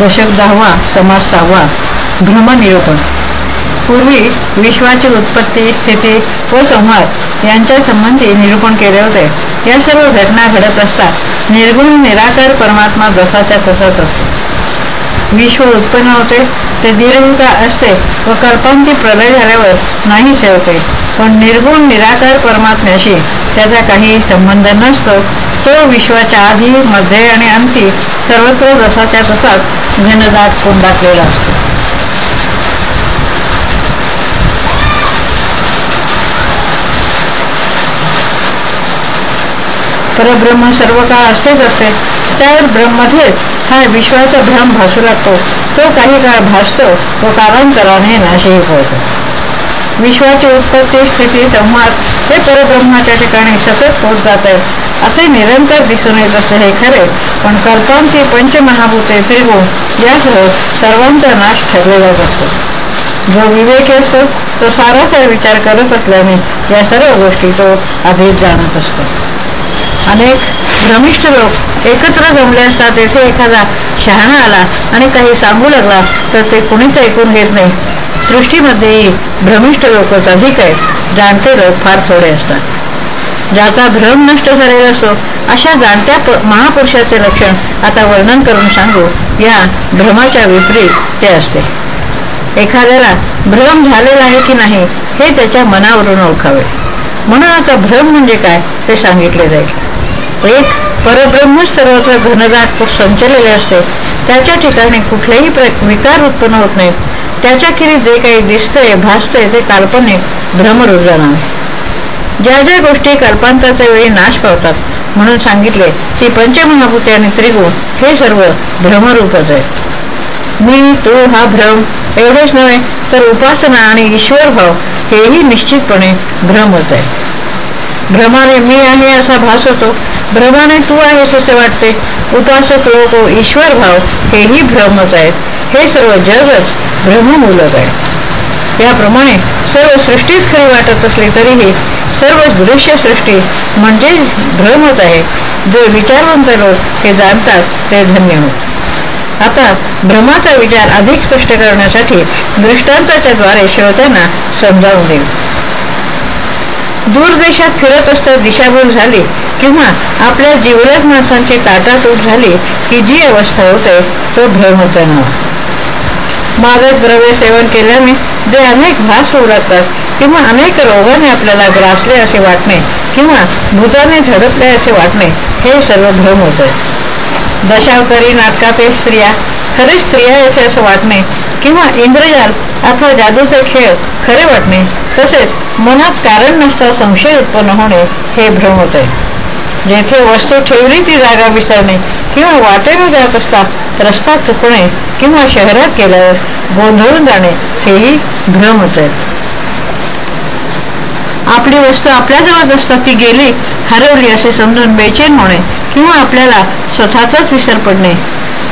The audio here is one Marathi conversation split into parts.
दशक दहावा समाज सहावा भ्रमनिरूपण पूर्वी विश्वाची उत्पत्ती स्थिती व संहार यांच्या संबंधी निरूपण केले होते. या सर्व घटना घडत असता निर्गुण निराकार परमात्मा जसाच्या तसाच असतो. विश्व उत्पन्न होते ते दीर्घकाळ असते व कल्पांची प्रलय झाल्यावर नाही सेवते पण निर्गुण निराकार परमात्म्याशी त्याचा काही संबंध नसतो. तो विश्वाच्या आधी मध्ये आणि अंती सर्वत्र जसाच्या तसाच घनदाट कोंडाकलेला असतो. परब्रह्म सर्व काळ असतेच असते. त्यावर ब्रह्मध्येच हा विश्वाचा भ्रम भासू लागतो. तो काही काळ भासतो तो कालांतराने नाशही होतो. विश्वाची उत्पत्ती स्थिती संवाद हे परब्रह्माच्या ठिकाणी सतत होत जात आहे असे निरंतर दिसून येत असते हे खरे पण कल्पांची पंचमहाभूते त्रिगुण यासह सर्वांचा नाश ठरलेलाच असतो. जो विवेकी असतो तो सारासार विचार करत असल्याने या सर्व गोष्टी तो आधीच जाणत असतो. अनेक भ्रमिष्ठ लोक एकत्र जमले असता तेथे एखादा शहाणा आला आणि काही सांगू लागला तर ते कुणीच ऐकून घेत नाही. सृष्टीमध्येही भ्रमिष्ट लोकच अधिक आहेत जाणते लोक फार थोडे असतात. ज्याचा भ्रम नष्ट झालेला असतो अशा जाणत्या महापुरुषाचे लक्षण आता वर्णन करून सांगू या भ्रमाच्या विपरीत ते असते. एखाद्याला भ्रम झालेला आहे की नाही हे त्याच्या मनावरून ओळखावे. म्हणून आता भ्रम म्हणजे काय ते सांगितले जाईल. एक परब्रह्म सर्वत्र घनदाट संचलेले असते. त्याच्या ठिकाणी कुठलेही विकार उत्पन्न होत नाहीत. त्याच्या जे काही दिसतंय भासतंय ते काल्पनिक भ्रमरुजन ज्या ज्या गोष्टी कल्पांताच्या वेळी नाश पावतात म्हणून सांगितले की पंचमहाभूते आणि त्रिगुण हे सर्व भ्रमरूपच आहे मी तू हा भ्रम एवढेच नव्हे तर उपासना आणि ईश्वर भाव हेही निश्चितपणे भ्रमच आहे भ्रमाने मी आहे असा भास होतो. भ्रमाने तू आहेस असे वाटते. उपासक लोक ईश्वर भाव हेही भ्रमच आहेत. हे सर्व जगच ब्रह्ममूलक आहे. याप्रमाणे सर्व सृष्टीच खरी वाटत असली तरीही सर्व दृश्य सृष्टी म्हणजेच भ्रमच आहे. जे विचारवंत लोक हे जाणतात ते धन्य होत. आता भ्रमाचा विचार अधिक स्पष्ट करण्यासाठी दृष्टांताच्या द्वारे श्रोत्यांना समजावून देईल दूर देशात फिरत असता दिशाभूल झाली किंवा आपल्या जीवलग माणसांची ताटातूट झाली की जी अवस्था होते तो भ्रम होता नव्हा मादक द्रव्य सेवन केल्याने जे अनेक भास होऊ लागतात किंवा अनेक रोगाने आपल्याला ग्रासले असे वाटणे किंवा भूताने झडपले असे वाटणे हे सर्व भ्रम होत. आहे दशावतारी नाटकातील स्त्रिया खरे स्त्रिया याचे असं वाटणे किंवा इंद्रजाल अथवा जादूचे खेळ खरे वाटणे तसेच मनात कारण नसता संशय उत्पन्न होणे हे भ्रम होत. जेथे वस्तू ठेवली ती जागा विसरणे किंवा वाटेने जात असता रस्ता चुकणे किंवा शहरात गेल्यावर गोंधळून जाणे हेही भ्रमच आहे. आपली वस्तू आपल्याजवळ असतात ती गेली हरवली असे समजून बेचैन होणे किंवा आपल्याला स्वतःचाच विसर पडणे.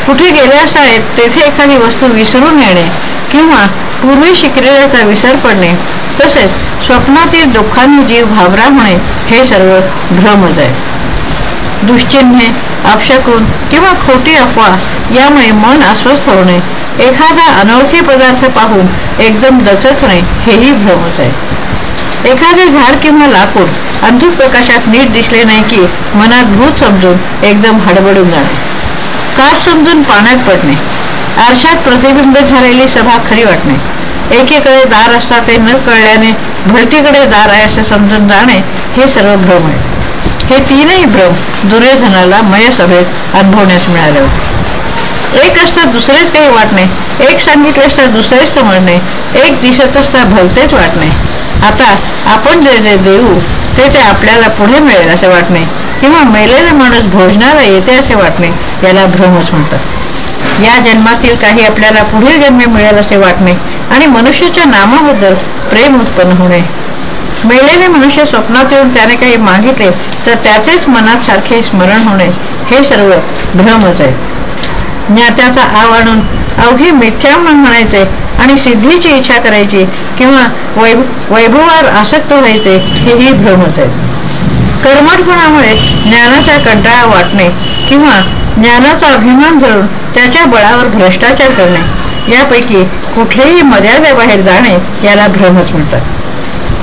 कुठे गेले असावेत तेथे एखादी वस्तू विसरून येणे किंवा पूर्वी शिकलेल्याचा विसर पडणे तसेच स्वप्नातील दुःखांनी जीव भावरा होणे हे सर्व भ्रमच आहे. दुश्चिन्हे अपशकून किंवा खोटी अफवा यामुळे मन अस्वस्थ होणे. एखादा अनोळखी पदार्थ पाहून एकदम दचकणे हेही भ्रमच आहे. एखादे झाड किंवा लाकूड अंधुक प्रकाशात नीट दिसले नाही की मनात भूत समजून एकदम हडबडून जाणे. कास समजून पाण्यात पडणे. आरशात प्रतिबिंबित झालेली सभा खरी वाटणे. एकीकडे दार असता ते न कळल्याने भरतीकडे दार आहे असे समजून जाणे हे सर्व भ्रम आहे. हे तीनही भ्रम दुर्योधनाला मयसभेत अनुभवण्यास मिळाले होते. एक असता दुसरेच काही वाटणे एक सांगितले असता दुसरेच समजणे एक दिसत असता भलतेच वाटणे आता आपण जे जे देऊ ते ते आपल्याला पुढे मिळेल असे वाटणे किंवा मेलेला माणूस भोजनाला येते असे वाटणे याला भ्रमच म्हणतात. या जन्मातील काही आपल्याला पुढील जन्मे मिळेल असे वाटणे आणि मनुष्याच्या नामाबद्दल प्रेम उत्पन्न होणे. मेलेले मनुष्य स्वप्नात येऊन त्याने काही मागितले तर त्याचेच मनात सारखे स्मरण होणे हे सर्व भ्रमच आहे. ज्ञात्याचा आव आणून अवघी मिथ्या म्हणायचे आणि सिद्धीची इच्छा करायची किंवा वैभवावर आसक्त व्हायचे हेही भ्रमच आहे. कर्मठपणामुळे ज्ञानाचा कंटाळा वाटणे किंवा ज्ञानाचा अभिमान धरून त्याच्या बळावर भ्रष्टाचार करणे यापैकी कुठलेही मर्यादेबाहेर जाणे याला भ्रमच म्हणतात.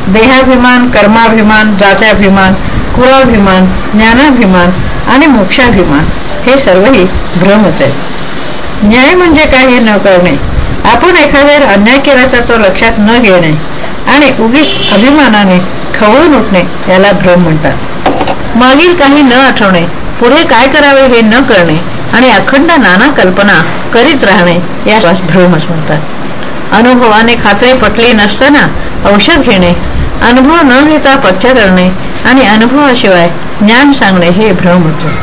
देहाभिमान कर्माभिमान जात्याभिमान कुळाभिमान ज्ञानाभिमान आणि मोक्षाभिमान हे सर्वही भ्रमच आहे न्याय म्हणजे काय हे न करणे आपण एखाद्यावर अन्याय केला तर तो लक्षात न घेणे आणि उगीच अभिमानाने खवळून उठणे याला भ्रम म्हणतात. मागील काही न आठवणे पुढे काय करावे हे न करणे आणि अखंड नाना कल्पना करीत राहणे या भ्रमच म्हणतात. अनुभवाने खात्री पटली नसताना औषध घेणे अनुभव न घेता पथ्य करणे आणि अनुभवाशिवाय ज्ञान सांगणे हे भ्रम होते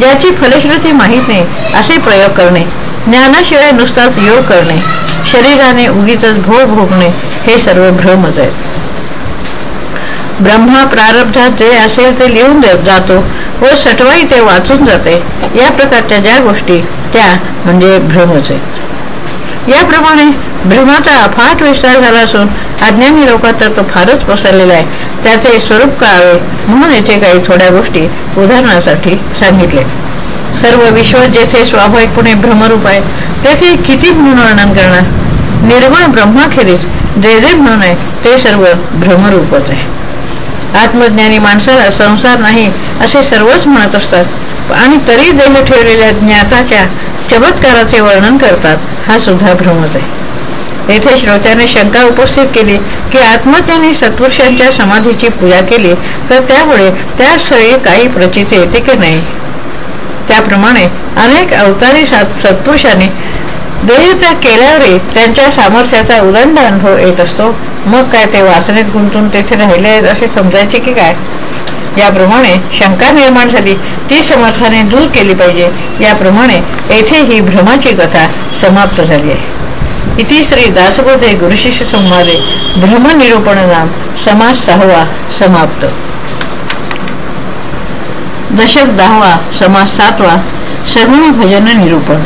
ज्याची फलश्रुती माहीत नाही असे प्रयोग करणे ज्ञानाशिवाय नुसताच योग करणे शरीराने उगीच भोग भोगणे हे सर्व भ्रमच आहेत. ब्रह्मा प्रारब्धात जे असेल ते लिहून जातो व सटवाई ते वाचून जाते. या प्रकारच्या ज्या गोष्टी त्या म्हणजे भ्रमच आहेत. याप्रमाणे भ्रमाचा अफाट विस्तार झाला असून अज्ञानी लोकात तर तो फारच पसरलेला आहे. त्याचे स्वरूप कळावे म्हणून येथे काही थोड्या गोष्टी उदाहरणासाठी सांगितले. सर्व विश्व जेथे स्वाभाविकपणे भ्रमरूप आहे तेथे किती म्हणून वर्णन करणार? निर्गुण ब्रह्माखेरीज जे जे म्हणून आहे ते सर्व भ्रमरूपच आहे. आत्मज्ञानी माणसाला संसार नाही असे सर्वच म्हणत असतात. आणि तरी देह ठेवलेल्या ज्ञाताच्या चमत्काराचे वर्णन करतात हा सुद्धा भ्रमच आहे. येथे श्रोत्याने शंका उपस्थित केली की आत्मत्याने सत्पुरुषांच्या समाधीची पूजा केली तर त्यामुळे त्या स्थळी काही प्रचिती येते की नाही? त्याप्रमाणे अनेक अवतारी सत्पुरुषांनी देहचा केल्यावरही त्यांच्या सामर्थ्याचा उदंड अनुभव येत असतो. मग काय ते वासनेत गुंतून तेथे राहिले आहेत असे समजायचे की काय? याप्रमाणे शंका निर्माण झाली. ती समर्थाने दूर केली पाहिजे. याप्रमाणे येथे ही भ्रमाची कथा समाप्त झाली आहे. इति श्री दासबोधे गुरुशिष्य संवादे ब्रह्मनिरूपण नाम समास सहावा समाप्त। दशक दहावा समास सातवा सगुण भजन निरूपण।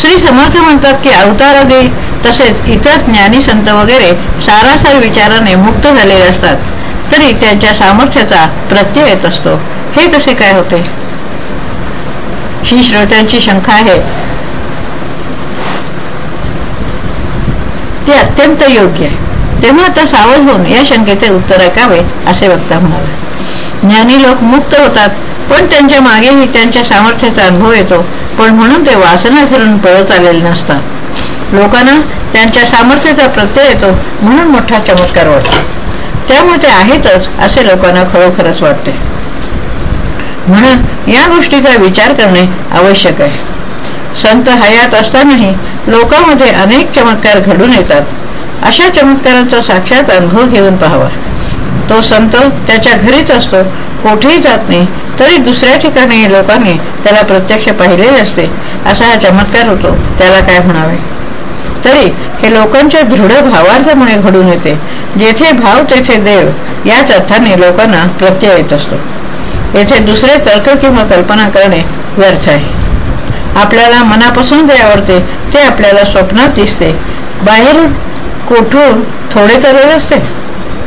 श्री समर्थ म्हणतात की अवतारादी तसेच इतर ज्ञानी संत वगैरे सारासार विचाराने मुक्त झालेले असतात तरी त्यांच्या सामर्थ्याचा प्रत्यय येत असतो. हे कसे काय होते? ही श्रोत्यांची शंका आहे. ते अत्यंत योग्य आहे. तेव्हा आता सावध होऊन या शंकेचे उत्तर ऐकावे असे वक्ता म्हणाला. ज्ञानी लोक मुक्त होतात पण त्यांच्या मागेही त्यांच्या सामर्थ्याचा अनुभव येतो. पण म्हणून ते वासना धरून पळत आलेले नसतात. लोकांना त्यांच्या सामर्थ्याचा प्रत्यय येतो म्हणून मोठा चमत्कार वाटतो. त्यामुळे ते आहेतच असे लोकांना खरोखरच वाटते. म्हणून या गोष्टीचा विचार करणे आवश्यक आहे. संत हयात असतानाही लोकांमध्ये अनेक चमत्कार घडून येतात. अशा चमत्कारांचा साक्षात अनुभव घेऊन पाहावा. तो संत त्याच्या घरीच असतो कोठेही जात नाही तरी दुसऱ्या ठिकाणी लोकांनी त्याला प्रत्यक्ष पाहिलेले असते असा हा चमत्कार होतो. त्याला काय म्हणावे? तरी हे लोकांच्या दृढ भावार्थामुळे घडून येते. जेथे भाव तेथे देव याच अर्थाने लोकांना प्रत्यय येत असतो. येथे दुसरे तर्क किंवा कल्पना करणे व्यर्थ आहे. आपल्याला मनापासून जे आवडते ते आपल्याला स्वप्नात दिसते. बाहेरून कोठून थोडे तर असते.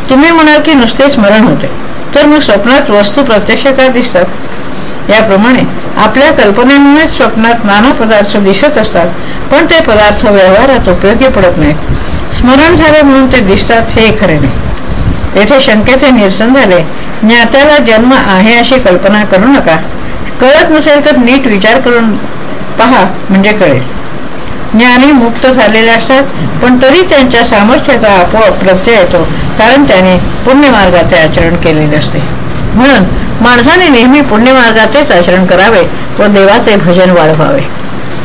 तुम्ही म्हणाल की नुसते स्मरण होते. तर मग स्वप्नात वस्तू प्रत्यक्ष काय दिसतात? याप्रमाणे आपल्या कल्पनेमुळेच स्वप्नात नाना पदार्थ दिसत असतात पण ते पदार्थ व्यवहारात उपयोगी पडत नाहीत. स्मरण झाले म्हणून ते दिसतात हे खरे नाही. येथे शंकेचे निरसन झाले. ज्ञात्याला जन्म आहे अशी कल्पना करू नका. कळत नसेल तर नीट विचार करून पहा म्हणजे कळेल. ज्ञानी मुक्त झालेले असतात पण तरी त्यांच्या सामर्थ्याचा आपोआप प्रत्यय येतो कारण त्याने पुण्यमार्गाचे आचरण केलेले असते. म्हणून माणसाने नेहमी पुण्यमार्गाचेच आचरण करावे व देवाचे भजन वाढवावे.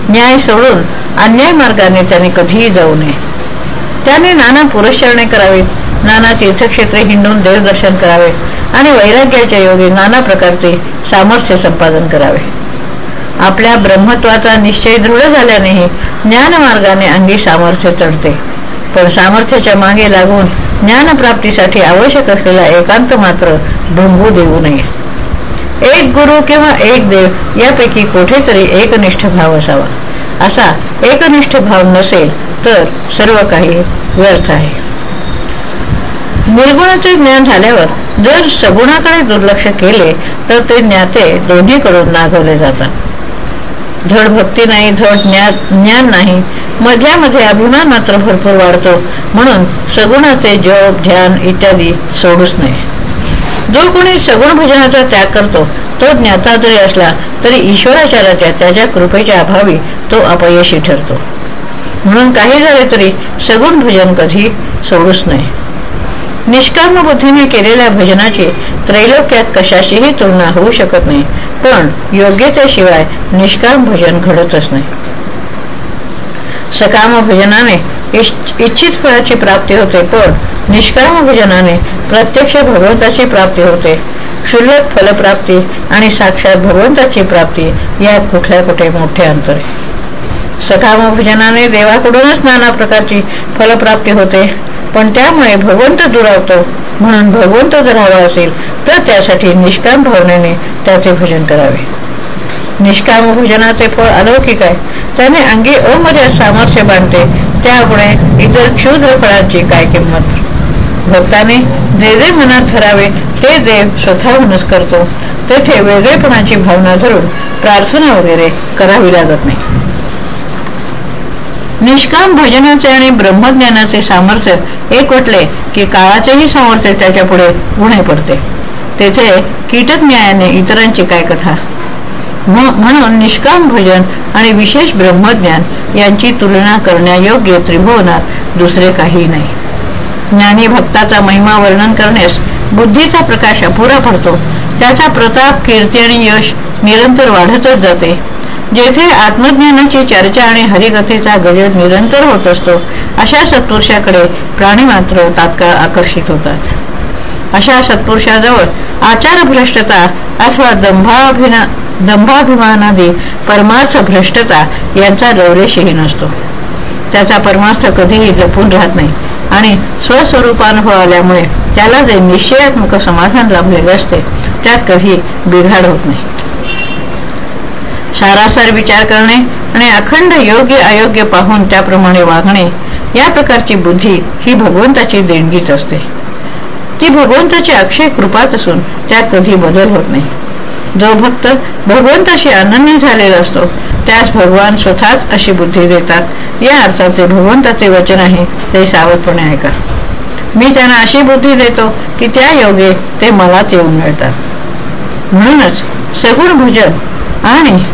न्याय सोडून अन्याय मार्गाने त्याने कधीही जाऊ नये. त्याने नाना पुरस्चरणे करावीत नाना तीर्थक्षेत्रे हिंडून देवदर्शन करावे आणि वैराग्याच्या योगी नाना प्रकारचे सामर्थ्य संपादन करावे. आपल्या ब्रह्मत्वाचा निश्चय दृढ झाल्यानेही ज्ञानमार्गाने अंगी सामर्थ्य चढते. पण सामर्थ्याच्या मागे लागून ज्ञानप्राप्तीसाठी आवश्यक असलेला एकांत मात्र ढोंगू देऊ नये. एक गुरु किंवा एक देव यापैकी कुठेतरी एकनिष्ठ भाव असावा. असा एकनिष्ठ भाव नसेल तर सर्व काही व्यर्थ आहे. निर्गुणाचे ज्ञान झाल्यावर जर सगुणाकडे दुर्लक्ष केले तर ते ज्ञाते दोन्हीकडून नागवले जातात. धड भक्ती नाही धड ज्ञान नाही. मधल्यामध्ये अभिमान मात्र भरपूर वाढतो. म्हणून सगुणाचे जप ध्यान इत्यादी सोडूच नाही जो कोणी सगुण भजनाचा त्याग करतो तो ज्ञाता जरी असला तरी ईश्वराचाराच्या त्याच्या कृपेच्या अभावी तो अपयशी ठरतो. म्हणून काही झाले तरी सगुण भजन कधी सोडूच नाही निष्काम बुद्धीने केलेल्या भजनाची त्रैलोक्यात कशाचीही तुलना होऊ शकत नाही. पण योग्यतेशिवाय निष्काम भजन घडतच नाही. सकाम भजनाने इच्छित फळाची प्राप्ती होते पण निष्काम भजनाने प्रत्यक्ष भगवंताची प्राप्ती होते. क्षुल्लक फलप्राप्ती आणि साक्षात भगवंताची प्राप्ती यात कुठल्या कुठे मोठे अंतर. आहे सकाम भजनाने देवाकडूनच नाना प्रकारची फलप्राप्ती होते पण त्यामुळे भगवंत दुरावतो म्हणून भगवंत जर हवा असेल तर त्यासाठी निष्काम भावनेने त्याचे भजन करावे. निष्काम भजनाचे फळ अलौकिक आहे. त्याने अंगी अमर्याद सामर्थ्य बांधते. त्यामुळे इतर क्षुद्र फळांची काय किंमत? भक्ताने जे जे मनात ठरावे ते देव स्वतःहूनच करतो तेथे वेगळेपणाची भावना धरून प्रार्थना वगैरे करावी लागत नाही. निष्काम भजनाचे आणि ब्रह्मज्ञानाचे सामर्थ्य एकवटले की काळाचेही सामर्थ्य त्याच्या पुढे उणे पडते. तेथे कीटक न्यायाने इतरांची काय कथा? म्हणून निष्काम भजन आणि विशेष ब्रह्मज्ञान यांची तुलना करण्यायोग्य त्रिभुवनात दुसरे काही नाही. ज्ञानी भक्ताचा महिमा वर्णन करण्यास बुद्धीचा प्रकाश अपुरा पडतो. त्याचा प्रताप कीर्ती आणि यश निरंतर वाढतच जाते. जेथे आत्मज्ञानाची चर्चा आणि हरिकथेचा गजर निरंतर होत असतो अशा सत्पुरुषाकडे प्राणी मात्र तात्काळ आकर्षित होतात. अशा सत्पुरुषाजवळ आचार भ्रष्टता अथवा दंभाभिना दंभाभिमानादी परमार्थ भ्रष्टता यांचा रवरेशही नसतो. त्याचा परमार्थ कधीही जपून राहत नाही आणि स्वस्वरूपानुभव हो आल्यामुळे त्याला जे निश्चयात्मक समाधान लाभलेले असते त्यात कधी बिघाड होत नाही. सारासार विचार करणे आणि अखंड योग्य अयोग्य पाहून त्याप्रमाणे वागणे या प्रकारची बुद्धी ही भगवंताची देणगीच असते. ती भगवंताची अक्षय कृपात असून त्यात कधी बदल होत नाही. जो भक्त भगवंताशी अनन्य झालेला असतो त्यास भगवान स्वतःच अशी बुद्धी देतात. या अर्थात ते भगवंताचे वचन आहे ते सावधपणे ऐका. मी त्यांना अशी बुद्धी देतो की त्या योगे ते मलाच येऊन मिळतात. म्हणूनच सगुण भजन आणि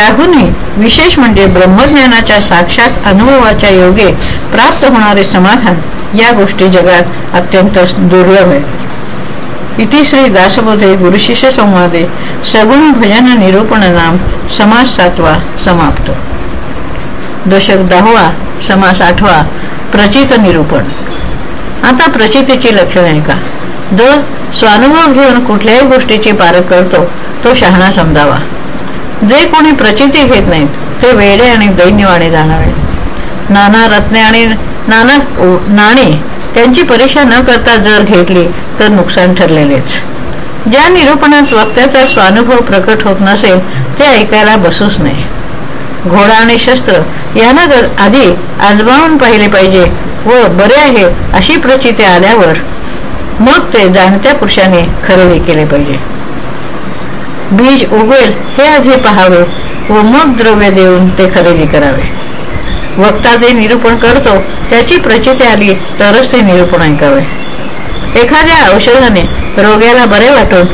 त्याहूनही विशेष म्हणजे ब्रह्मज्ञानाच्या साक्षात अनुभवाच्या योगे प्राप्त होणारे समाधान या गोष्टी जगात अत्यंत दुर्लभ आहे इति श्री दासबोधे गुरुशिष्य संवादे सगुण भजन निरूपण नाम समास सातवा समाप्त. दशक दहावा समास आठवा प्रचित निरूपण. आता प्रचितीची लक्षण आहे का? जो स्वानुभव घेऊन कुठल्याही गोष्टीची पारख करतो तो शहाणा समजावा. जे कोणी प्रचिती घेत नाहीत ते वेडे आणि दैन्यवाणे जाणारे. नाना रत्ने आणि नाना नाणे त्यांची परीक्षा न करता जर घेतली तर नुकसान ठरलेलेच. ज्या निरूपणात वक्त्याचा स्वानुभव प्रकट होत नसेल ते ऐकायला बसूच नाही. घोडा आणि शस्त्र यांना जर आधी आजमावून पाहिले पाहिजे व बरे आहे अशी प्रचिती आल्यावर मग ते जाणत्या पुरुषाने खरेदी केले पाहिजे. बीज उगवेल हे आधी पहावे व मग द्रव्य देऊन ते खरेदी करावे. वक्ता जे निरूपण करतो त्याची प्रचिती आली तरच ते निरूपण ऐकावे. एखाद्या औषधाने रोग्याला बरे वाटून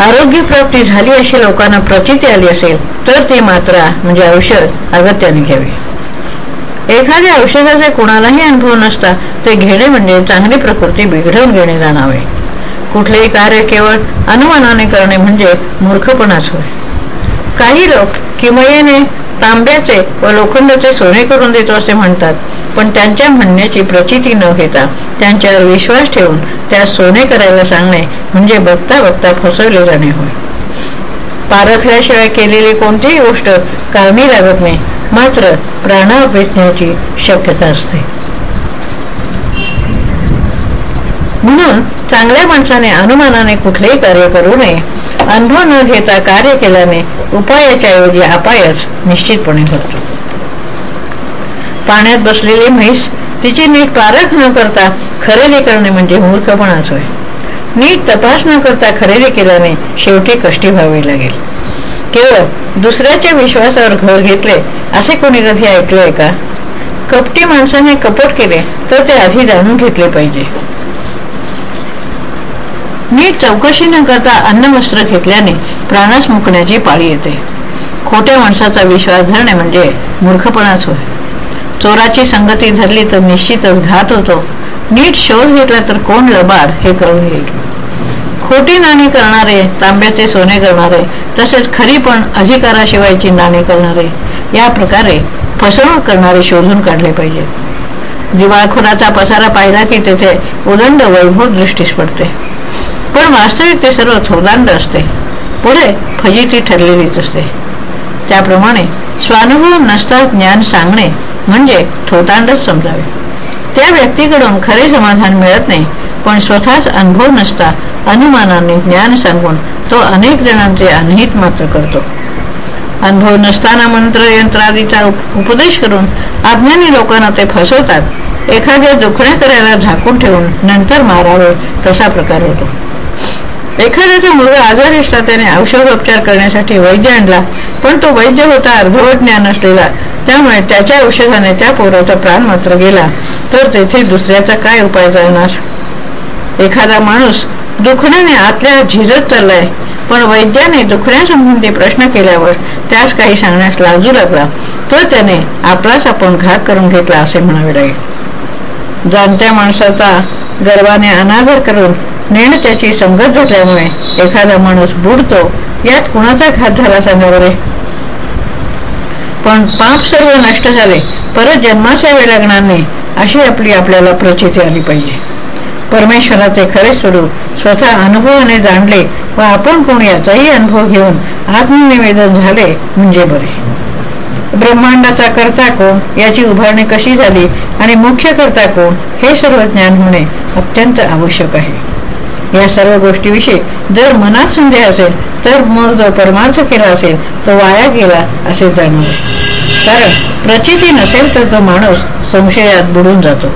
आरोग्य प्राप्ती झाली अशी लोकांना प्रचिती आली असेल तर ते मात्रा म्हणजे औषध अगत्याने घ्यावे. एखाद्या औषधाचे कुणालाही अनुभव नसता ते घेणे म्हणजे चांगली प्रकृती बिघडवून घेणे जाणावे. कुठलेही कार्य केवळ अनुमानाने करणे म्हणजे मूर्खपणाच होय. काही लोक किमयेने तांब्याचे व लोखंडाचे सोने करून देतो असे म्हणतात पण त्यांच्या म्हणण्याची प्रचिती न घेता त्यांच्यावर विश्वास ठेवून त्या सोने करायला सांगणे म्हणजे बघता बघता फसवले जाणे होय. पारखल्याशिवाय केलेली कोणतीही गोष्ट कामी लागत नाही मात्र प्राणापेटण्याची शक्यता असते. म्हणून चांगल्या माणसाने अनुमानाने कुठलेही कार्य करू नये. अनुभव न घेता कार्य केल्याने उपायाच्या ऐवजी अपायच निश्चितपणे होतो. पाण्यात बसलेली म्हैस तिची नीट पारख न करता खरेदी करणे म्हणजे मूर्खपणाच होय. नीट तपास न करता खरेदी केल्याने शेवटी कष्टी व्हावी लागेल. केवळ दुसऱ्याच्या विश्वासावर घर घेतले असे कोणी कधी ऐकले का? कपटी माणसाने कपट केले तर ते आधी जाणून घेतले पाहिजे. नीट चौकशी न करता अन्नवस्त्र घेतल्याने प्राणास मुकण्याची पाळी येते. खोट्या माणसाचा विश्वास धरणे म्हणजे मूर्खपणाच होय. चोराची संगती धरली तर निश्चितच घात होतो. नीट शोध घेतला तर कोण लबाड हे कळून येईल खोटी नाणी करणारे तांब्याचे सोने करणारे तसेच खरी पण अधिकाराशिवायची नाणी करणारे या प्रकारे फसवणूक करणारे शोधून काढले पाहिजे. दिवाळखोराचा पसारा पाहिला की तेथे उदंड वैभव दृष्टीस पडते. पण वास्तविक ते सर्व थोदांड असते. पुढे फजिती ठरलेलीच असते. त्याप्रमाणे स्वानुभव नसता ज्ञान सांगणे म्हणजे थोतांडच समजावे. त्या व्यक्तीकडून खरे समाधान मिळत नाही पण स्वतःच अनुभव नसता अनुमानाने ज्ञान सांगून तो अनेक जणांचे अनहित मात्र करतो. अनुभव नसताना मंत्र यंत्रादीचा उपदेश करून अज्ञानी लोकांना ते फसवतात. एखाद्या दुखण्या करायला झाकून ठेवून नंतर मारावे तसा प्रकार होतो. एखाद्याचा मुलगा आजारी असता त्याने औषधोपचार करण्यासाठी वैद्य आणला पण तो वैद्य होता अर्धवट ज्ञान असलेला. त्यामुळे त्याच्या औषधाने त्या पोराचा प्राण मात्र गेला. तर तेथे दुसऱ्याचा काय उपाय जाणार एखादा माणूस दुखण्याने आतल्या झिजत चाललाय पण वैद्याने दुखण्यासंबंधी प्रश्न केल्यावर त्यास काही सांगण्यास लाजू लागला. तर त्याने आपलाच आपण घात करून घेतला असे म्हणावे लागेल. जाणत्या माणसाचा गर्वाने अनादर करून नेण त्याची संगत झाल्यामुळे एखादा माणूस बुडतो यात कुणाचा घात झाला सांगा बरे? पण पाप सर्व नष्ट झाले परत जन्मास यावे लागणार नाही अशी आपली आपल्याला प्रचिती आली पाहिजे. परमेश्वराचे खरे स्वरूप स्वतः अनुभवाने जाणले व आपण कोण याचाही अनुभव घेऊन आत्मनिवेदन झाले म्हणजे बरे. ब्रह्मांडाचा करता कोण याची उभारणी कशी झाली आणि मुख्य करता कोण हे सर्व ज्ञान होणे अत्यंत आवश्यक आहे. या सर्व गोष्टीविषयी जर मनात संदेह असेल तर मग जो परमार्थ केला असेल तो वाया गेला असे जाणवे कारण प्रचिती नसेल तर तो माणूस संशयात बुडून जातो.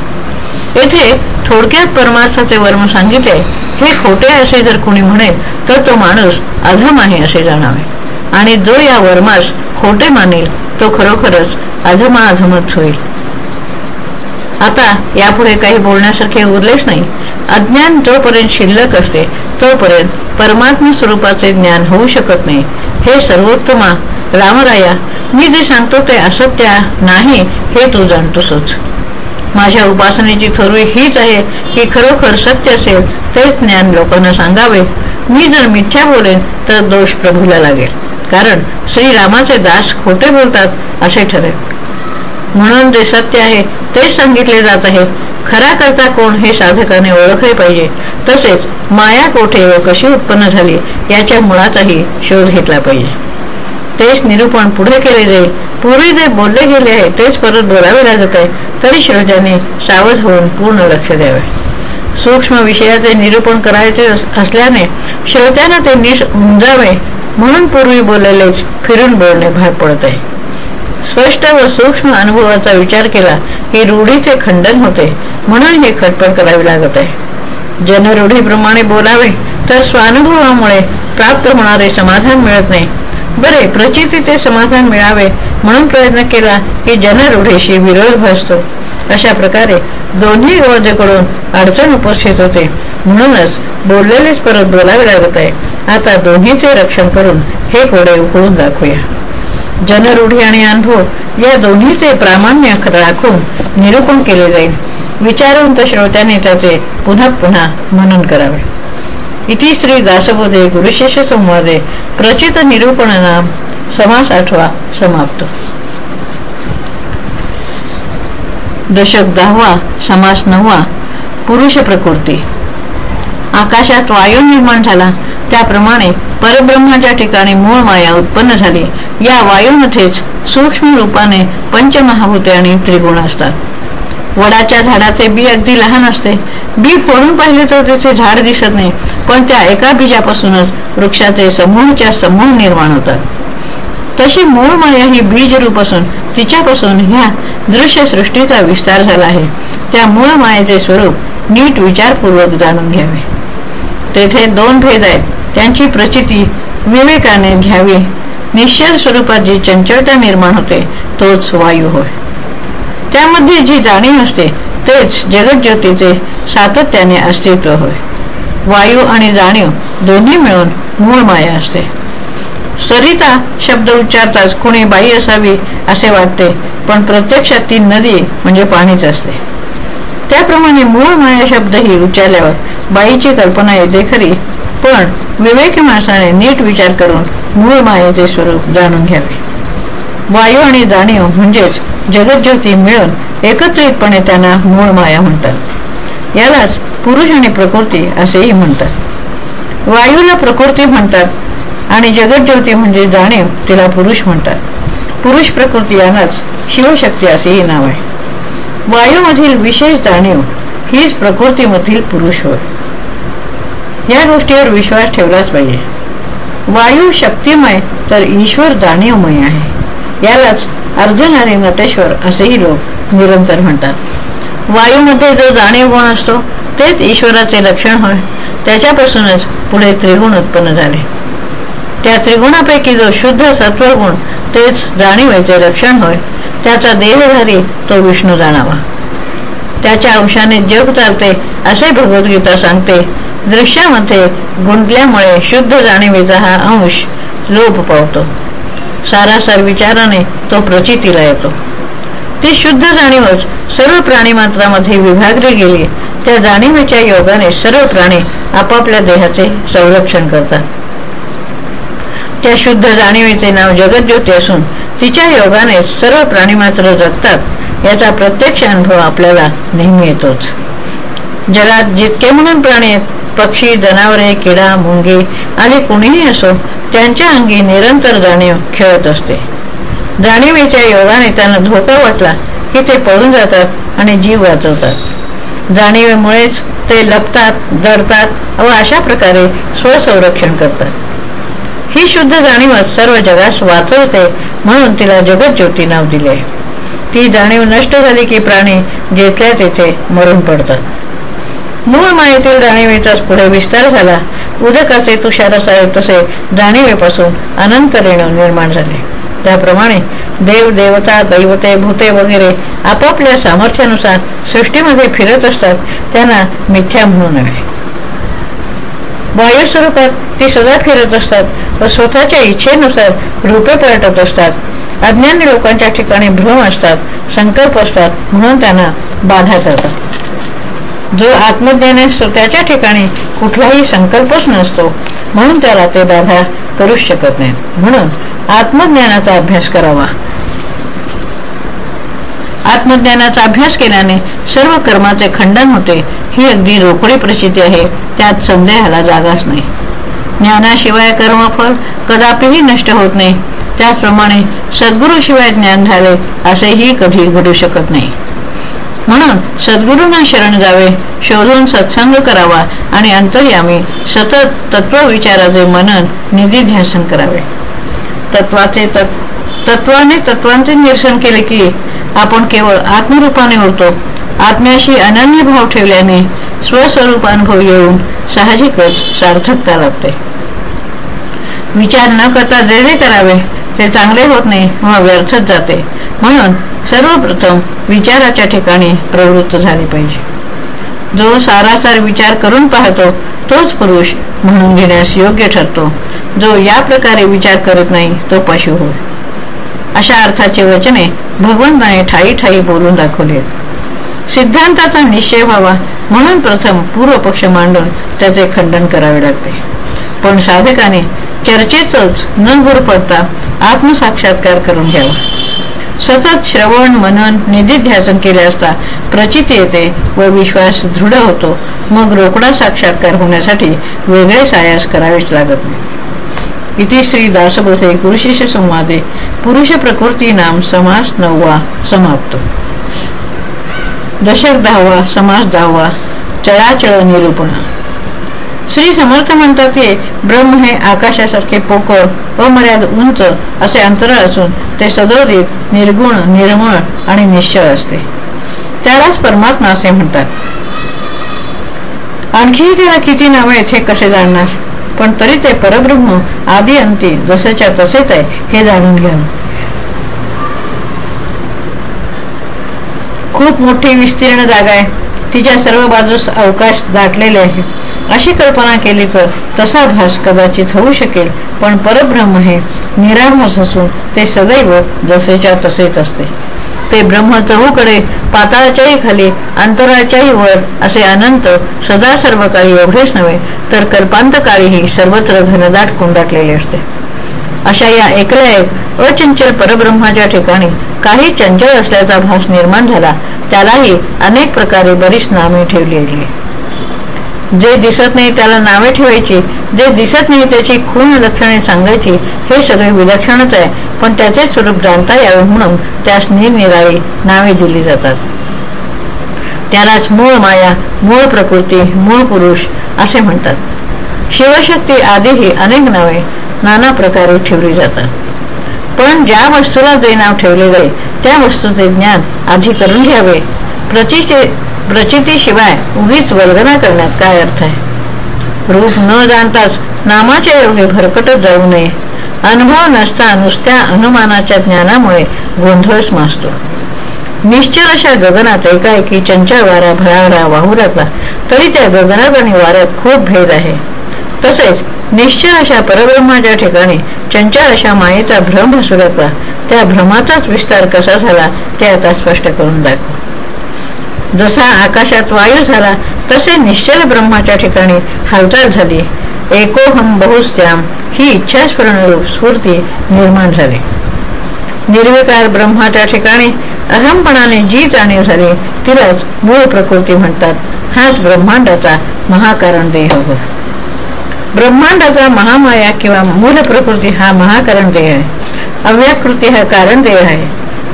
येथे थोडक्यात परमार्थाचे वर्म सांगितले हे खोटे असे जर कुणी म्हणेल तर तो माणूस अधम आहे असे जाणावे. आणि जो या वर्मास खोटे मानेल तो खरोखरच अधमाधमच होईल. आता यापुढे काही बोलण्यासारखे उरलेच नाही. अज्ञान जोपर्यंत शिल्लक असते तोपर्यंत परमात्मा स्वरूपाचे ज्ञान होऊ शकत नाही. हे सर्वोत्तमा रामराया मी जे सांगतो ते असत्य नाही हे तू जाणतोसच. माझ्या उपासनेची थोरवी हीच आहे की खरोखर सत्य असेल तेच ज्ञान लोकांना सांगावे. मी जर मिथ्या बोलेन तर दोष प्रभूला लागेल. कारण श्रीरामाचे दास खोटे बोलतात असे ठरेल. म्हणून जे सत्य आहे तेच सांगितले जात आहे. खरा करता कोण हे साधकाने ओळखले पाहिजे. तसेच माया कोठे व कशी उत्पन्न झाली याच्या मुळाचाही शोध घेतला पाहिजे. तेच निरूपण पुढे केले जाईल. पूर्वी जे बोलले गेले आहे तेच परत बोलावे लागत आहे. तरी श्रोत्याने सावध होऊन पूर्ण लक्ष द्यावे. सूक्ष्म विषयाचे निरूपण करायचे असल्याने श्रोत्यानं ते निश उमजावे म्हणून पूर्वी बोललेलेच फिरून बोलणे भाग पडत आहे. स्पष्ट व सूक्ष्म अनुभवाचा विचार केला की रूढीचे खंडन होते. म्हणून हे खटपट करावी लागत आहे. जनरूढीप्रमाणे बोलावे तर स्वानुभवामुळे प्राप्त होणारे समाधान मिळत नाही. बरे प्रचितीचे समाधान मिळावे म्हणून प्रयत्न केला की जनरूढीशी विरोध भासतो. अशा प्रकारे दोन्ही रोजकडून अडचण उपस्थित होते. म्हणूनच बोललेलेच परत बोलावे लागत आहे. आता दोन्हीचे रक्षण करून हे कोडे उकळून दाखवूया. जनरूढी आणि अनुभव या दोन्हीचे प्रामाण्य राखून निरूपण केले जाईल. विचारवंत श्रोत्याने त्याचे पुन्हा पुन्हा मनन करावे. इति श्री दासबोधे गुरुशिष्य संवादे प्रचित निरूपण नाम समास आठवा समाप्त. दशक दहावा समास नववा पुरुष प्रकृती. आकाशात वायू निर्माण झाला. त्याप्रमाणे परब्रह्माच्या ठिकाणी मूळ माया उत्पन्न झाली. या वायूमध्येच सूक्ष्म रूपाने पंचमहाभूते आणि त्रिगुण असतात. वडाच्या झाडाचे बी अगदी लहान असते. बी फोडून पाहिले तर त्याचे झाड दिसत नाही पण त्या एका बीजापासूनच वृक्षाचे समूहच्या समूह निर्माण होतात. तशी मूळ माया ही बीज रूप असून तिच्यापासून ह्या दृश्य सृष्टीचा विस्तार झाला आहे. त्या मूळ मायेचे स्वरूप नीट विचारपूर्वक जाणून घ्यावे. तेथे दोन भेद आहेत. त्यांची प्रचिती विवेकाने घ्यावी. निश्चल स्वरूपात जी चंचलता निर्माण होते तोच वायू होय. त्यामध्ये जी जाणीव असते तेच जगज्योतीचे सातत्याने अस्तित्व होय. वायू आणि जाणीव दोन्ही मिळून मूळ माया असते. सरिता शब्द उच्चारताच कुणी बाई असावी असे वाटते पण प्रत्यक्षात ती नदी म्हणजे पाणीच असते. त्याप्रमाणे मूळ माया शब्द ही उच्चारल्यावर बाईची कल्पना येते खरी. पण विवेक माणसाने नीट विचार करून मूळ मायेचे स्वरूप जाणून घ्यावे. वायू आणि जाणीव म्हणजेच जगज्योती मिळून एकत्रितपणे त्यांना मूळ माया म्हणतात. यालाच पुरुष आणि प्रकृती असेही म्हणतात. वायूला प्रकृती म्हणतात आणि जगज्योती म्हणजे जाणीव तिला पुरुष म्हणतात. पुरुष प्रकृती यांनाच शिवशक्ती असेही नाव आहे. वायूमधील विशेष जाणीव हीच प्रकृतीमधील पुरुष होय. या गोष्टीवर विश्वास ठेवलाच पाहिजे. वायू शक्तिमय तर ईश्वर जाणीवमय आहे. यालाच अर्जुन आणि नटेश्वर असेही लोक निरंतर म्हणतात. वायूमध्ये जो जाणीव गुण असतो तेच ईश्वराचे लक्षण होय. त्याच्यापासूनच पुढे त्रिगुण उत्पन्न झाले. त्या त्रिगुणापैकी जो शुद्ध सत्वगुण तेच जाणीवेचे लक्षण होय. त्याचा देहधारी तो विष्णू जाणावा त्याच्या अंशाने जग चालते असे भगवद्गीता सांगते दृश्यामध्ये गुंतल्यामुळे शुद्ध जाणीवेचा हा अंश लोप पावतो. सारासार विचाराने तो प्रचितीला येतो. ती शुद्ध जाणीवच सर्व प्राणी मात्रामध्ये विभागली गेली. त्या जाणीवेच्या योगाने सर्व प्राणी आपापल्या देहाचे संरक्षण करतात. त्या शुद्ध जाणीवेचे नाव जगज्योती असून तिच्या योगाने सर्व प्राणी मात्र जगतात याचा प्रत्यक्ष अनुभव आपल्याला नेहमी येतोच. जगात जितके म्हणून प्राणी आहेत पक्षी जनावरे किडा मुंगे आणि कुणीही असो त्यांच्या अंगी निरंतर जाणीव खेळत असते. जाणीवेच्या योगाने त्यांना धोका वाटला की ते पळून जातात आणि जीव वाचवतात. जाणीवेमुळेच ते लपतात दडतात व अशा प्रकारे स्वसंरक्षण करतात. ही शुद्ध जाणीवच सर्व जगास वाचवते म्हणून तिला जगज्योती नाव दिले. ती जाणीव नष्ट झाली की प्राणी घेतल्या तेथे मरून पडतात. मूळ मायेतील जाणीवेचाच पुढे विस्तार झाला. उदकाचे तुषारसाळे तसे जाणीवेपासून अनंत रेणू निर्माण झाले. त्याप्रमाणे देव देवता दैवते भूते वगैरे आपापल्या सामर्थ्यानुसार सृष्टीमध्ये फिरत असतात त्यांना मिथ्या म्हणू नव्हे वायू स्वरूपात ती सदा फिरत असतात व स्वतःच्या इच्छेनुसार रूपे पलटत असतात. अज्ञानी लोकांच्या ठिकाणी भ्रम असतात संकल्प असतात म्हणून त्यांना बाधा करतात. जो आत्मज्ञाने त्याच्या ठिकाणी कुठलाही संकल्पच नसतो. म्हणून त्याला ते बाधा करूच शकत नाही. म्हणून आत्मज्ञानाचा अभ्यास करावा. आत्मज्ञानाचा अभ्यास केल्याने सर्व कर्माचे खंडन होते. ही अगदी रोकडी प्रचिती आहे. त्यात संदेहाला जागाच नाही. ज्ञानाशिवाय कर्मफल कदापिही नष्ट होत नाही. त्याचप्रमाणे सद्गुरूशिवाय ज्ञान झाले असेही कधी घडू शकत नाही. म्हणून सद्गुरूंना शरण जावे शोधून सत्संग करावा आणि अंतर्यामी सतत तत्वविचाराचे मनन निधी ध्यासन करावे. तत्वाचे तत्वाने तत्वांचे निरसन केले की आपण केवळ आत्मरूपाने होतो. आत्म्याशी अनन्य भाव ठेवल्याने स्वस्वरूपानुभव येऊन साहजिकच सार्थकता लागते विचार न करता जे जे करावे ते चांगले होत नाही व व्यर्थच जाते. म्हणून सर्वप्रथम विचाराच्या ठिकाणी प्रवृत्त झाले पाहिजे. जो सारासार विचार करून पाहतो तोच पुरुष म्हणून घेण्यास योग्य ठरतो. जो या प्रकारे विचार करत नाही तो पशु होय. अशा अर्थाचे वचने भगवंताने ठाई ठाई बोलून दाखवले. सिद्धांताचा निश्चय व्हावा म्हणून प्रथम पूर्व पक्ष मांडून त्याचे खंडन करावे लागते. पण साधकाने चर्चेतच न गुर पडता आत्मसाक्षात्कार करून घ्यावा. सतत श्रवण मनन निधीध्यासन केले असता प्रचिती येते व विश्वास दृढ होतो. मग रोकडा साक्षात्कार होण्यासाठी वेगळे सायास करावेच लागत नाही. इथे श्री दासबोधे गुरुशिष्य संवादे. पुरुष प्रकृती नाम समास नववा समाप्त. दशक दहावा समास दहावा चळाचळ निरूपणा. श्री समर्थ म्हणतात की ब्रह्म हे आकाशासारखे पोकळ अमर्याद उंच असे अंतर असून ते सदोदित निर्गुण निर्मळ आणि निश्चळ असते. त्यालाच परमात्मा असे म्हणतात. आणखी त्याला किती नाव आहेत हे कसे जाणणार? पण तरी ते परब्रह्म आदी अंती जसेच्या तसेच आहे हे जाणून घेऊन. खूप मोठी विस्तीर्ण जागा आहे. तिच्या सर्व बाजूस अवकाश दाटलेले आहे. अशी कल्पना केली तर तसा भास कदाचित होऊ शकेल पण परब्रह्म हे निरामस असून ते सदैव जसेच्या तसेच असते. ते ब्रह्म चहूकडे पाताळाच्याही खाली अंतराच्याही वर असे अनंत सदा सर्व काळी एवढेच नव्हे तर कल्पांतकाळीही सर्वत्र घनदाट कुंडाटलेले असते. अशा या एकल्या एक अचंचल परब्रह्माच्या ठिकाणी काही चंचल असल्याचा भास निर्माण झाला त्यालाही अनेक प्रकारे बरीच नामे ठेवली गेली जे दिसत नाही त्याला नावे ठेवायची जे दिसत नाही त्याची खून लक्षणे सांगायची हे सगळे विलक्षणच आहे पण त्याचे स्वरूप जाणता यावे म्हणून त्यास निरनिराळी नावे दिली जातात. त्यालाच मूळ माया मूळ प्रकृती मूळ पुरुष असे म्हणतात. शिवशक्ती आदी ही अनेक नावे नाना प्रकारे ठेवली जातात. पण ज्या वस्तूला जे नाव ठेवलेले त्या वस्तूचे ज्ञान आधी करून घ्यावे. प्रचिती प्रचितीशिवाय उगीच वर्गना करण्यात काय अर्थ आहे? रूप न जाणताच नामाच्या योगे भरकटत जाऊ नये. अनुभव नसता नुसत्या अनुमानाच्या ज्ञानामुळे गोंधळच मासतो निश्चल अशा गगनात एकाएकी चंचल वारा भरावरा वाहू लागला तरी त्या गगनात आणि वाऱ्यात खूप भेद आहे. तसेच निश्चय अशा परब्रह्माच्या ठिकाणी चंचल अशा मायेचा भ्रम भासू लागला. त्या भ्रमाचाच विस्तार कसा झाला ते आता स्पष्ट करून दाखव. जसा आकाशात वायू झाला तसे निश्चल ब्रह्माच्या ठिकाणी हालचाल झाली. एकोहम बहुस्त्याम ही इच्छास्फुरण स्फूर्ती निर्माण झाली. निर्विकार ब्रह्माच्या ठिकाणी अहमपणाने जी जाणीव झाली तिलाच मूळ प्रकृती म्हणतात. हाच ब्रह्मांडाचा महाकारण देह होता ब्रह्मांडाचा महामाया किंवा मूल प्रकृती हा महाकारण देह आहे. अव्याकृती हा कारण देह आहे.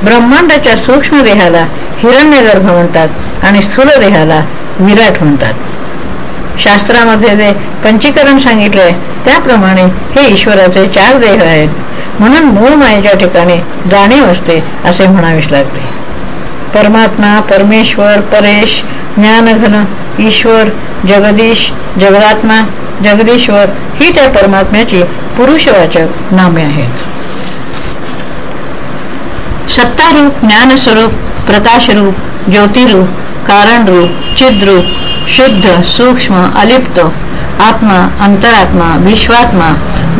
ब्रह्मांडाच्या सूक्ष्म देहाला हिरण्यगर्भ म्हणतात आणि स्थूल देहाला विराट म्हणतात. शास्त्रामध्ये जे पंचीकरण सांगितले त्याप्रमाणे हे ईश्वराचे चार देह आहेत. म्हणून मूळ मायेच्या ठिकाणी जाणीव असते असे म्हणावेच लागते. परमात्मा परमेश्वर परेश ज्ञानघन ईश्वर जगदीश जगदात्मा जगदीश्वर ही त्या परमात्म्याची पुरुषवाचक नामे आहेत. सत्तारूप ज्ञानस्वरूप प्रकाशरूप ज्योतिरूप कारणरूप चिद्रूप शुद्ध सूक्ष्म अलिप्त आत्मा अंतरात्मा विश्वात्मा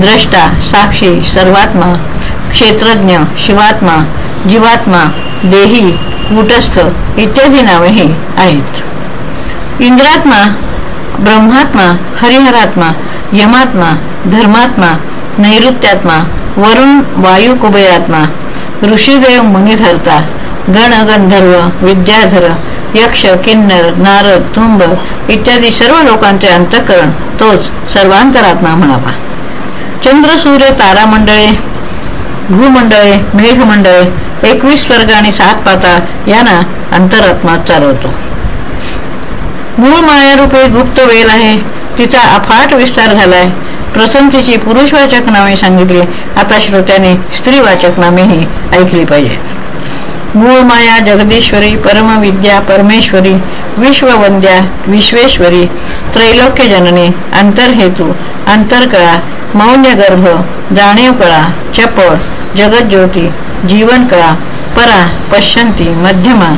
द्रष्टा साक्षी सर्वात्मा क्षेत्रज्ञ शिवात्मा जीवात्मा देही गुटस्थ इत्यादी नावेही आहेत. इंद्रात्मा ब्रह्मात्मा हरिहरात्मा यमात्मा धर्मात्मा नैऋत्यात्मा वरुण वायू कुबेरात्मा ऋषीदेव मुनिधरता गण गंधर्व विद्याधर यक्ष किन्नर नारद तुंब इत्यादी सर्व लोकांचे अंतकरण तोच सर्वांतरात्मा म्हणावा. चंद्र सूर्य तारामंडळे भूमंडळे मेघमंडळे एकवीस वर्ग आणि सात पाता यांना अंतरात्मा चालवतो. मूळ मायारूपे गुप्त वेल आहे. तिचा अफाट विस्तार झालाय. प्रसंतीची पुरुषवाचक नावे सांगितली. आता श्रोत्याने स्त्रीवाचक नामेही ऐकली पाहिजेत. मूळ माया जगदीश्वरी परमविद्या परमेश्वरी विश्ववंद्या विश्वेश्वरी त्रैलोक्य जननी अंतरहेतू अंतरकळा मौल्यगर्भ जाणीव कळा चपळ जगज्योती जीवनकळा परा पश्यंती मध्यमा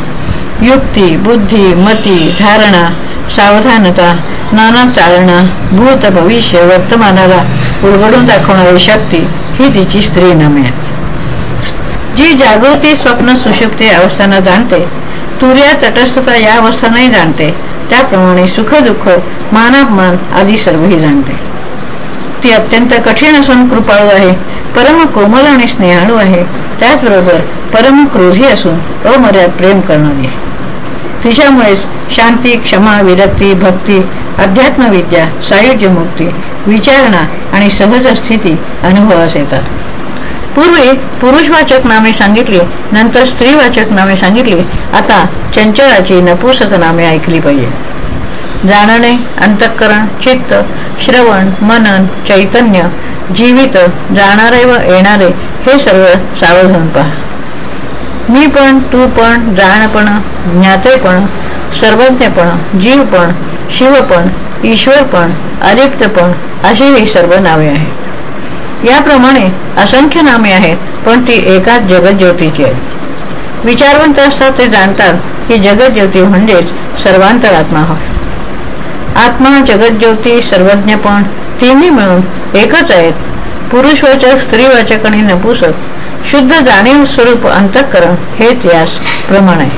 युक्ती बुद्धी मती धारणा सावधानता नाना चालना भूत भविष्य वर्तमानाला उलगडून दाखवणारी शक्ती ही तिची स्त्री नमे जी जागृती स्वप्न सुषुप्ती अवस्थांना जाणते तुर्या तटस्थता या अवस्थांनाही जाणते त्याप्रमाणे सुख दुःख मानापमान आदी सर्वही जाणते. ती अत्यंत कठीण असून कृपाळू आहे. परम कोमल आणि स्नेहाळू आहे. त्याचबरोबर परम क्रोधी असून अमर्याद प्रेम करणारी आहे. तिच्यामुळेच शांती क्षमा विरक्ती भक्ती अध्यात्मविद्या सायुज्यमुक्ती मुक्ती विचारणा आणि सहज स्थिती अनुभवास येतात. पूर्वी पुरुषवाचक नामे सांगितली नंतर स्त्रीवाचक नामे सांगितली. आता चंचळाची नपुसक नामे ऐकली पाहिजे. जाणणे अंतःकरण चित्त श्रवण मनन चैतन्य जीवित जाणारे व येणारे हे सर्व सावधान पहा. मी पण तू पण जाणपण ज्ञातेपण सर्वज्ञपण जीवपण शिवपण ईश्वरपण अलिप्तपण अशी ही सर्व नावे आहेत. याप्रमाणे असंख्य नामे आहेत पण ती एकाच जगज्योतीची आहे विचारवंत असतात ते जाणतात की जगज्योती म्हणजेच सर्वांतरात्मा होय. आत्मा जगज्योती सर्वज्ञपण तिन्ही मिळून एकच आहेत. पुरुषवाचक स्त्रीवाचक आणि नपुसक. शुद्ध जाणीव स्वरूप अंतःकरण हेच यास प्रमाण आहे.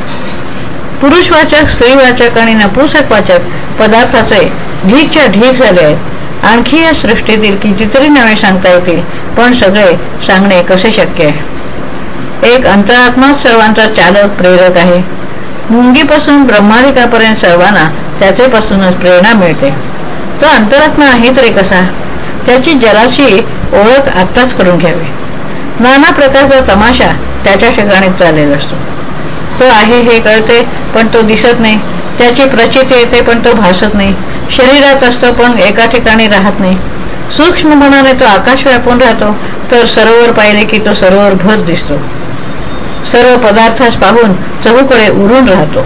पुरुषवाचक स्त्रीवाचक आणि नपुसक वाचक पदार्थाचे ढीकच्या ढीक झाले आहेत. आणखी या सृष्टीतील कितीतरी नावे सांगता येतील पण सगळे सांगणे कसे शक्य आहे? एक अंतरात्माच सर्वांचा चालक प्रेरक आहे. मुंगीपासून ब्रह्मादिकापर्यंत सर्वांना त्याचेपासूनच प्रेरणा मिळते. तो अंतरात्मा आहे तरी कसा? त्याची जराशी ओळख आत्ताच करून घ्यावी. नाना प्रकारचा तमाशा त्याच्या ठिकाणी चाललेला असतो. तो आहे हे कळते पण तो दिसत नाही. त्याची प्रचिती येते पण तो भासत नाही. शरीरात असतो पण एका ठिकाणी राहत नाही. सूक्ष्म मनाने तो आकाश व्यापून राहतो तर सरोवर पाहिले की तो सरोवर भर दिसतो. सर्व पदार्थास पाहून चहूकडे उरून राहतो.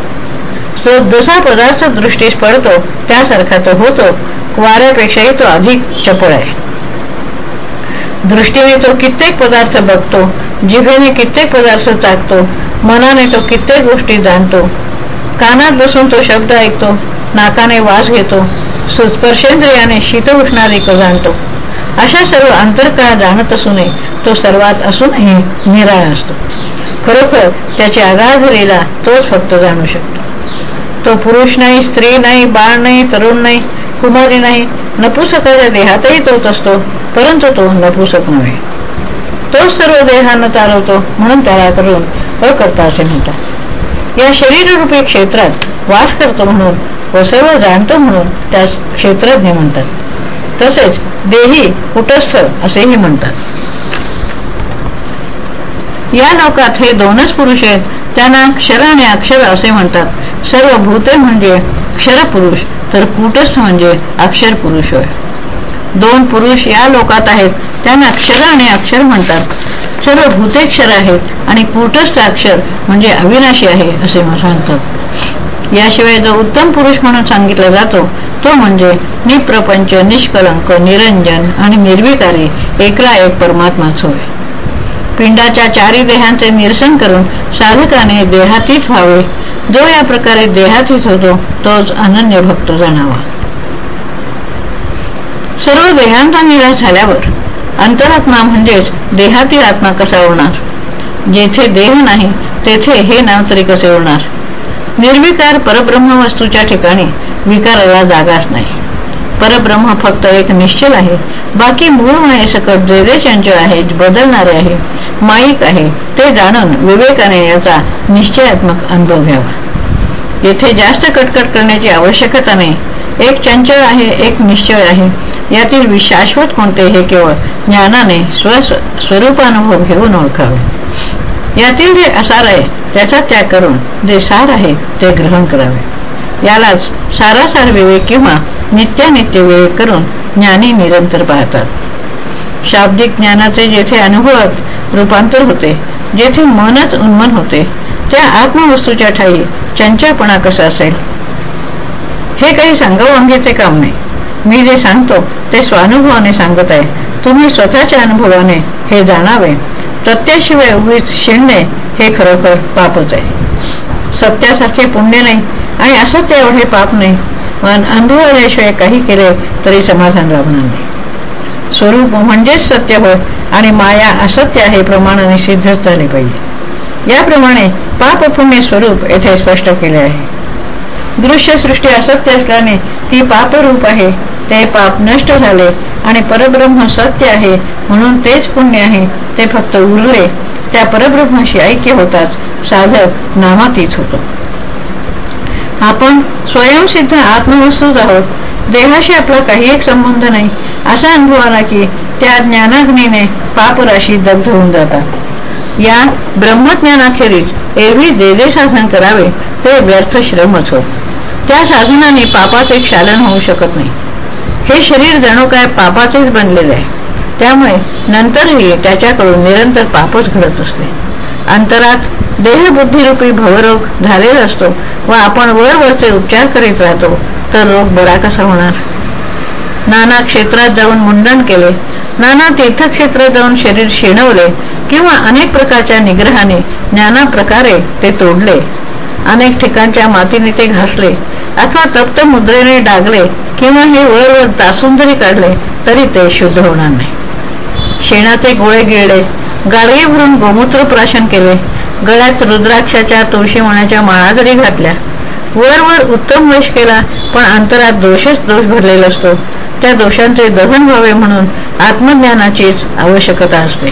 तो जसा पदार्थ दृष्टीस पडतो त्यासारखा तो होतो. वाऱ्यापेक्षाही तो अधिक चपळ आहे. दृष्टीने तो कित्येक पदार्थ बघतो जिभेने कित्येक पदार्थ चाकतो मनाने तो कित्येक गोष्टी जाणतो. कानात बसून तो शब्द ऐकतो नाकाने वास घेतो स्पर्शेंद्रियाने शीत उष्णारिक जाणतो. अशा सर्व अंतरकाळ जाणत असूनही तो सर्वात असूनही निराळ असतो. खरोखर त्याच्या आगाधरीला तोच फक्त जाणू शकतो. तो पुरुष नाही स्त्री नाही बाळ नाही तरुण नाही कुमारी नाही. नपुसकाच्या देहातही तोच असतो परंतु तो नपुसक नव्हे. तोच सर्व देहांना चालवतो म्हणून त्याला करून अकर्ता असे म्हणतात. या शरीररूपी क्षेत्रात वास करतो म्हणून व सर्व जाणतो म्हणून त्यास क्षेत्रज्ञ म्हणतात. तसेच देही कुटस्थ असेही म्हणतात. या लोकात हे दोनच पुरुष आहेत त्यांना क्षर आणि अक्षर असे म्हणतात. सर्व भूते म्हणजे क्षरपुरुष तर कुटस्थ म्हणजे अक्षर पुरुष होय. दोन पुरुष या लोकात आहेत त्यांना अक्षर आणि अक्षर म्हणतात. सर्व भूतेक्षर आहेत आणि कुटस्थ अक्षर म्हणजे अविनाशी आहे असे म्हणतात. याशिवाय जो उत्तम पुरुष म्हणून सांगितला जातो तो म्हणजे निप्रपंच निष्कलंक निरंजन आणि निर्विकारी एकला एक परमात्माच होय. पिंडाच्या चारी देहांचे निरसन करून साधकाने देहातीत व्हावे जो या प्रकारे देहातीत होतो तोच अनन्य भक्त जाणावा सर्व देहांचा निराश झाल्यावर अंतरात्मा म्हणजेच देहातील आत्मा कसा होणार जेथे देह नाही तेथे हे नाव तरी कसे होणार निर्विकार परब्रह्म वस्तूच्या ठिकाणी विकाराला जागाच नाही. परब्रह्म फक्त एक निश्चल आहे. बाकी मूळ मायेसकट जे जे चंचल आहे बदलणारे आहे माईक आहे ते जाणून विवेकाने याचा निश्चयात्मक अनुभव घ्यावा. येथे जास्त कटकट करण्याची आवश्यकता नाही. एक चंचल आहे एक निश्चय आहे. यातील शाश्वत कोणते हे केवळ ज्ञानाने स्व स्वरूपानुभव घेऊन ओळखावे. यातील जे असार आहे त्याचा त्याग करून जे सार आहे ते ग्रहण करावे. यालाच सारासार विवेक किंवा नित्यानित्य वेळ करून ज्ञानी निरंतर पाहतात. शाब्दिक ज्ञानाचे जेथे अनुभवात रूपांतर होते जेथे मनच उन्मन होते त्या आत्मवस्तूच्या ठाई चंचलपणा कसा असेल? हे काही सांगवांगीचे काम नाही. मी जे सांगतो ते स्वानुभवाने सांगत आहे. तुम्ही स्वतःच्या अनुभवाने हे जाणावे. प्रत्ययाशिवाय उगीच शिणणे हे खरोखर पापच आहे. सत्यासारखे पुण्य नाही आणि असत्य एवढे पाप नाही. पण अनुभवाल्याशिवाय काही केले तरी समाधान लाभणार नाही. स्वरूप म्हणजेच सत्य होय आणि माया असत्य आहे प्रमाणाने सिद्ध झाले पाहिजे. याप्रमाणे पाप पुण्य स्वरूप येथे स्पष्ट केले आहे. दृश्य सृष्टी असत्य असल्याने ती पापरूप आहे. ते पाप नष्ट झाले आणि परब्रह्म सत्य आहे म्हणून तेच पुण्य आहे. ते फक्त उरले त्या परब्रह्माशी ऐक्य होताच साधक नामातीच होतो. आपण स्वयंसिद्ध आत्मवस्तूच आहोत. देहाशी आपला काही एक संबंध नाही. असा अनुभव आला की त्या ज्ञानाग्नीने पापराशी दग्ध होऊन जातात. या ब्रह्मज्ञानाखेरीज एरवी जे जे साधन करावे ते व्यर्थ श्रमच होत. त्या साधनाने पापाचे क्षालन होऊ शकत नाही. हे शरीर जणू काय पापाचेच बनलेले आहे. त्यामुळे नंतरही त्याच्याकडून निरंतर पापच घडत असते. अंतरात देहबुद्धीरूपी भवरोग झालेला असतो व आपण वरवरचे उपचार करीत राहतो तर रोग बरा कसा होणार? नाना क्षेत्रात जाऊन मुंडन केले. नाना तीर्थक्षेत्रात जाऊन शरीर शिणवले किंवा अनेक प्रकारच्या निग्रहाने नाना प्रकारे ते तोडले. अनेक ठिकाणच्या मातीने ते घासले अथवा तप्त मुद्रेने डागले किंवा हे वर वर तासून जरी काढले तरी ते शुद्ध होणार नाही. शेणाचे गोळे गिळले. गाडगे भरून गोमूत्र प्राशन केले. गळ्यात रुद्राक्षाच्या तुळशी माळा जरी घातल्या वर वर उत्तम वेश केला पण अंतरात दोषच दोष भरलेला असतो. त्या दोषांचे दहन व्हावे म्हणून आत्मज्ञानाचीच आवश्यकता असते.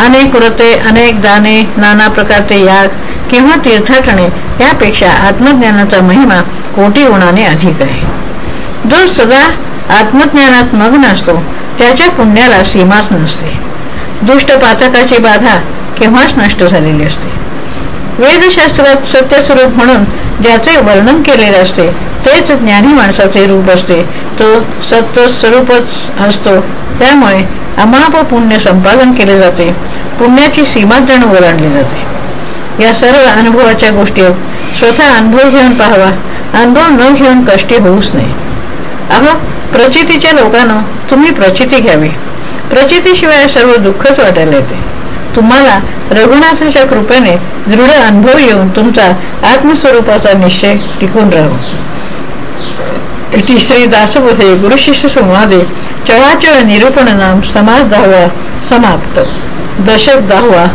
अनेक व्रते अनेक दाने नाना प्रकारचे याग किंवा तीर्थाटणे यापेक्षा आत्मज्ञानाचा महिमा कोटी गुणाने अधिक आहे. जो सदा आत्मज्ञानात मग्न असतो त्याच्या पुण्याला सीमाच नसते. दुष्ट पाचकाची बाधा केव्हाच नष्ट झालेली असते. वेदशास्त्रात सत्यस्वरूप म्हणून ज्याचे वर्णन केलेले असते तेच ज्ञानी माणसाचे रूप असते. तो सत्य स्वरूपच असतो. त्यामुळे अमाप पुण्य संपादन केले जाते. पुण्याची सीमा जण ओलांडली जाते. या सर्व अनुभवाच्या गोष्टी स्वतः अनुभव घेऊन पाहावा. अनुभव न घेऊन कष्टी होऊच नये अहो प्रचितीच्या लोकांना तुम्ही प्रचिती घ्यावी. प्रचितीशिवाय सर्व दुःखच वाटायला येते. तुम्हाला रघुनाथाच्या कृपेने दृढ अनुभव येऊन तुमचा आत्मस्वरूपाचा निश्चय टिकून राहू. तिसरी दासबोधे गुरुशिष्य संवादे चळाचळ निरूपण नाम समाज दहावा समाप्त. दशक दहावा